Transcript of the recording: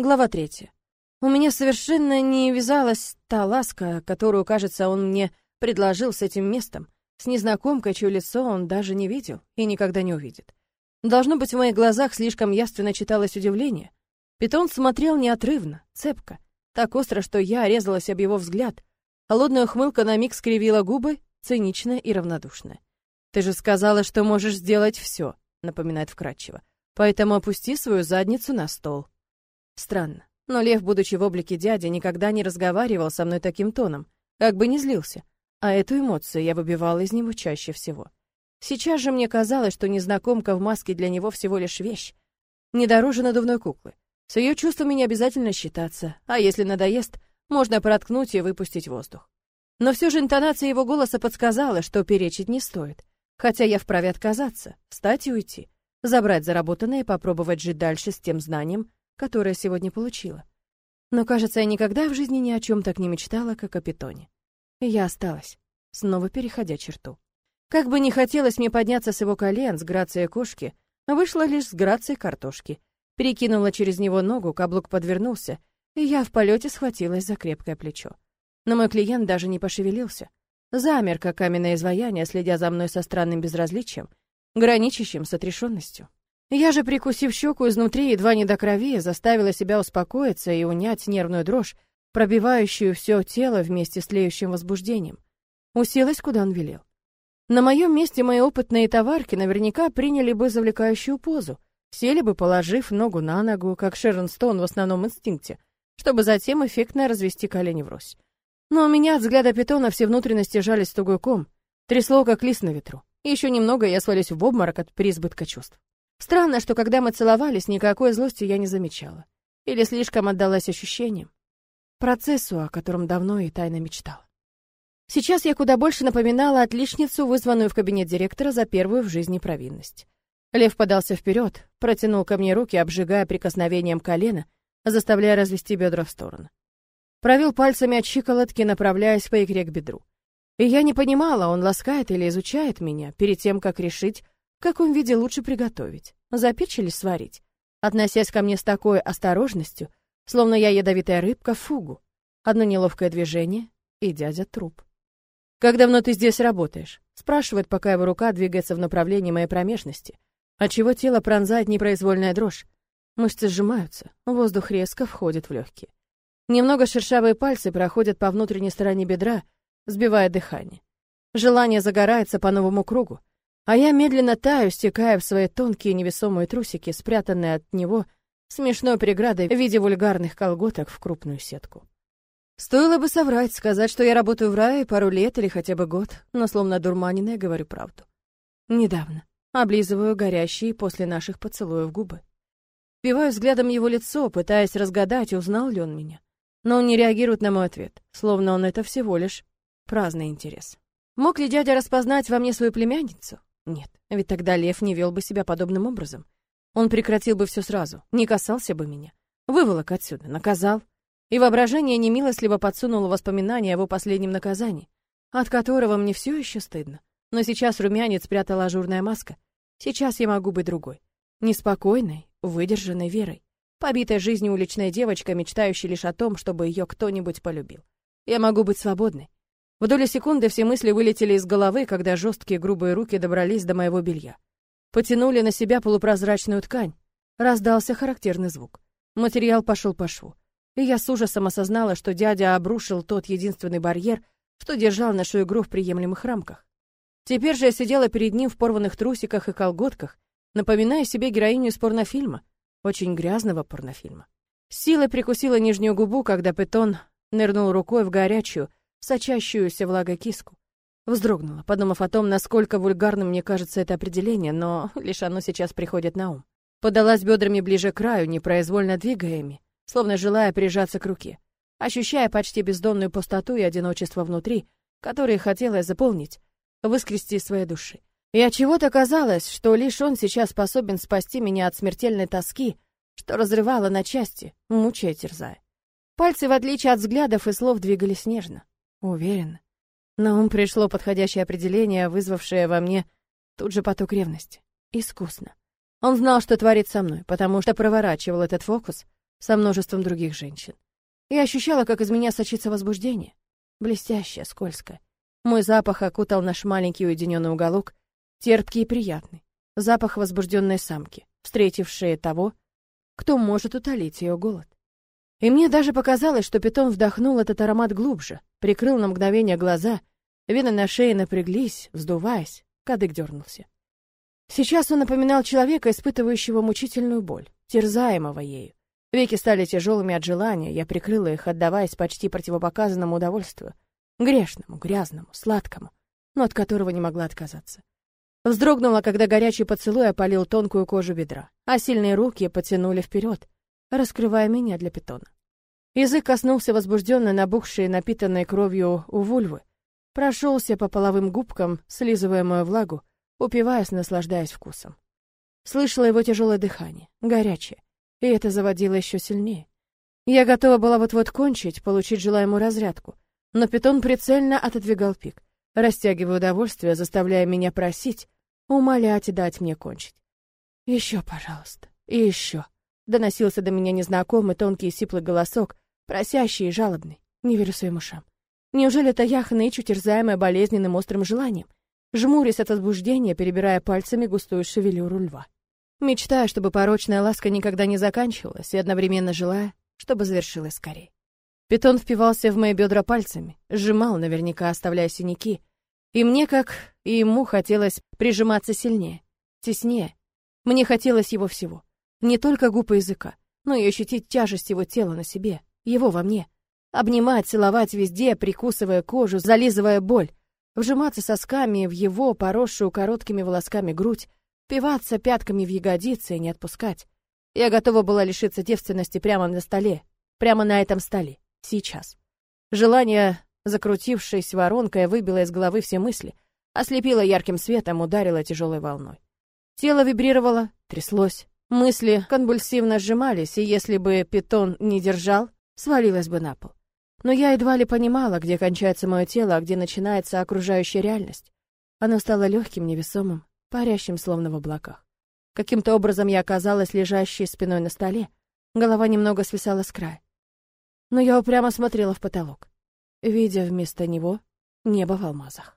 Глава третья. У меня совершенно не вязалась та ласка, которую, кажется, он мне предложил с этим местом, с незнакомкой, чье лицо он даже не видел и никогда не увидит. Должно быть, в моих глазах слишком явственно читалось удивление. Питон смотрел неотрывно, цепко, так остро, что я резалась об его взгляд. Холодная ухмылка на миг скривила губы, циничная и равнодушная. «Ты же сказала, что можешь сделать все», — напоминает вкратчиво. «Поэтому опусти свою задницу на стол». Странно. Но Лев, будучи в облике дяди, никогда не разговаривал со мной таким тоном, как бы не злился. А эту эмоцию я выбивала из него чаще всего. Сейчас же мне казалось, что незнакомка в маске для него всего лишь вещь, не дороже надувной куклы. С ее чувствами не обязательно считаться, а если надоест, можно проткнуть и выпустить воздух. Но все же интонация его голоса подсказала, что перечить не стоит. Хотя я вправе отказаться, встать и уйти, забрать заработанное и попробовать жить дальше с тем знанием, которое сегодня получила. Но, кажется, я никогда в жизни ни о чем так не мечтала, как о питоне. И я осталась, снова переходя черту. Как бы не хотелось мне подняться с его колен, с грацией кошки, вышла лишь с грацией картошки. Перекинула через него ногу, каблук подвернулся, и я в полете схватилась за крепкое плечо. Но мой клиент даже не пошевелился. Замер, как каменное изваяние, следя за мной со странным безразличием, граничащим с отрешенностью. Я же, прикусив щеку изнутри, едва не до крови, заставила себя успокоиться и унять нервную дрожь, пробивающую все тело вместе с тлеющим возбуждением. Уселась, куда он велел. На моем месте мои опытные товарки наверняка приняли бы завлекающую позу, сели бы, положив ногу на ногу, как Шерон Стоун в основном инстинкте, чтобы затем эффектно развести колени врозь. Но у меня от взгляда питона все внутренности жались тугой ком, трясло, как лист на ветру. Еще немного я свалюсь в обморок от переизбытка чувств. Странно, что когда мы целовались, никакой злости я не замечала. Или слишком отдалась ощущениям. Процессу, о котором давно и тайно мечтала. Сейчас я куда больше напоминала отличницу, вызванную в кабинет директора за первую в жизни провинность. Лев подался вперед, протянул ко мне руки, обжигая прикосновением колена, заставляя развести бедра в сторону. Провел пальцами от щиколотки, направляясь по икре к бедру. И я не понимала, он ласкает или изучает меня, перед тем, как решить, в каком виде лучше приготовить? Запечь или сварить? Относясь ко мне с такой осторожностью, словно я ядовитая рыбка, фугу. Одно неловкое движение, и дядя труп. «Как давно ты здесь работаешь?» Спрашивает, пока его рука двигается в направлении моей промежности. Отчего тело пронзает непроизвольная дрожь. Мышцы сжимаются, воздух резко входит в легкие. Немного шершавые пальцы проходят по внутренней стороне бедра, сбивая дыхание. Желание загорается по новому кругу. А я медленно таю, стекая в свои тонкие невесомые трусики, спрятанные от него смешной преградой в виде вульгарных колготок в крупную сетку. Стоило бы соврать, сказать, что я работаю в рае пару лет или хотя бы год, но словно дурманенная говорю правду. Недавно. Облизываю горящие после наших поцелуев губы. Впиваю взглядом его лицо, пытаясь разгадать, узнал ли он меня. Но он не реагирует на мой ответ, словно он это всего лишь праздный интерес. Мог ли дядя распознать во мне свою племянницу? Нет, ведь тогда лев не вел бы себя подобным образом. Он прекратил бы все сразу, не касался бы меня. Выволок отсюда, наказал. И воображение немилостливо подсунуло воспоминания о его последнем наказании, от которого мне все еще стыдно. Но сейчас румянец спрятала ажурная маска. Сейчас я могу быть другой. Неспокойной, выдержанной верой. Побитой жизнью уличной девочкой, мечтающей лишь о том, чтобы ее кто-нибудь полюбил. Я могу быть свободной, в доли секунды все мысли вылетели из головы, когда жесткие грубые руки добрались до моего белья. Потянули на себя полупрозрачную ткань. Раздался характерный звук. Материал пошел по шву. И я с ужасом осознала, что дядя обрушил тот единственный барьер, что держал нашу игру в приемлемых рамках. Теперь же я сидела перед ним в порванных трусиках и колготках, напоминая себе героиню из порнофильма, очень грязного порнофильма. С силой прикусила нижнюю губу, когда Петон нырнул рукой в горячую, сочащуюся влагой киску. Вздрогнула, подумав о том, насколько вульгарным мне кажется это определение, но лишь оно сейчас приходит на ум. Подалась бедрами ближе к краю, непроизвольно двигая словно желая прижаться к руке, ощущая почти бездонную пустоту и одиночество внутри, которые хотела заполнить, выскрести из своей души. И от чего-то казалось, что лишь он сейчас способен спасти меня от смертельной тоски, что разрывала на части, мучая терзая. Пальцы, в отличие от взглядов и слов, двигались нежно. Уверен. На ум пришло подходящее определение, вызвавшее во мне тут же поток ревности. Искусно. Он знал, что творит со мной, потому что проворачивал этот фокус, со множеством других женщин. Я ощущала, как из меня сочится возбуждение. Блестящее, скользкое. Мой запах окутал наш маленький уединенный уголок, терпкий и приятный. Запах возбужденной самки, встретившей того, кто может утолить ее голод. И мне даже показалось, что питон вдохнул этот аромат глубже, прикрыл на мгновение глаза, вены на шее напряглись, вздуваясь, кадык дернулся. Сейчас он напоминал человека, испытывающего мучительную боль, терзаемого ею. Веки стали тяжелыми от желания, я прикрыла их, отдаваясь почти противопоказанному удовольствию. Грешному, грязному, сладкому, но от которого не могла отказаться. Вздрогнула, когда горячий поцелуй опалил тонкую кожу бедра, а сильные руки потянули вперед, раскрывая меня для питона. Язык коснулся возбужденно набухшей, напитанной кровью у вульвы, прошелся по половым губкам, слизывая мою влагу, упиваясь, наслаждаясь вкусом. Слышала его тяжелое дыхание, горячее, и это заводило еще сильнее. Я готова была вот-вот кончить, получить желаемую разрядку, но питон прицельно отодвигал пик, растягивая удовольствие, заставляя меня просить, умолять и дать мне кончить. Еще, пожалуйста, и еще. Доносился до меня незнакомый тонкий сиплый голосок, просящий и жалобный. Не верю своим ушам. Неужели это я хнычу, терзаемая болезненным острым желанием? Жмурясь от возбуждения, перебирая пальцами густую шевелюру льва. Мечтая, чтобы порочная ласка никогда не заканчивалась, и одновременно желая, чтобы завершилась скорее. Питон впивался в мои бедра пальцами, сжимал, наверняка оставляя синяки. И мне, как и ему, хотелось прижиматься сильнее, теснее. Мне хотелось его всего. Не только губы языка, но и ощутить тяжесть его тела на себе, его во мне. Обнимать, целовать везде, прикусывая кожу, зализывая боль. Вжиматься сосками в его, поросшую короткими волосками грудь, впиваться пятками в ягодицы и не отпускать. Я готова была лишиться девственности прямо на столе, прямо на этом столе. Сейчас. Желание, закрутившись воронкой, выбило из головы все мысли, ослепило ярким светом, ударило тяжелой волной. Тело вибрировало, тряслось, мысли конвульсивно сжимались, и если бы питон не держал, свалилась бы на пол. Но я едва ли понимала, где кончается мое тело, а где начинается окружающая реальность. Оно стало легким, невесомым, парящим словно в облаках. Каким-то образом я оказалась лежащей спиной на столе, голова немного свисала с края но я упрямо смотрела в потолок, видя вместо него небо в алмазах.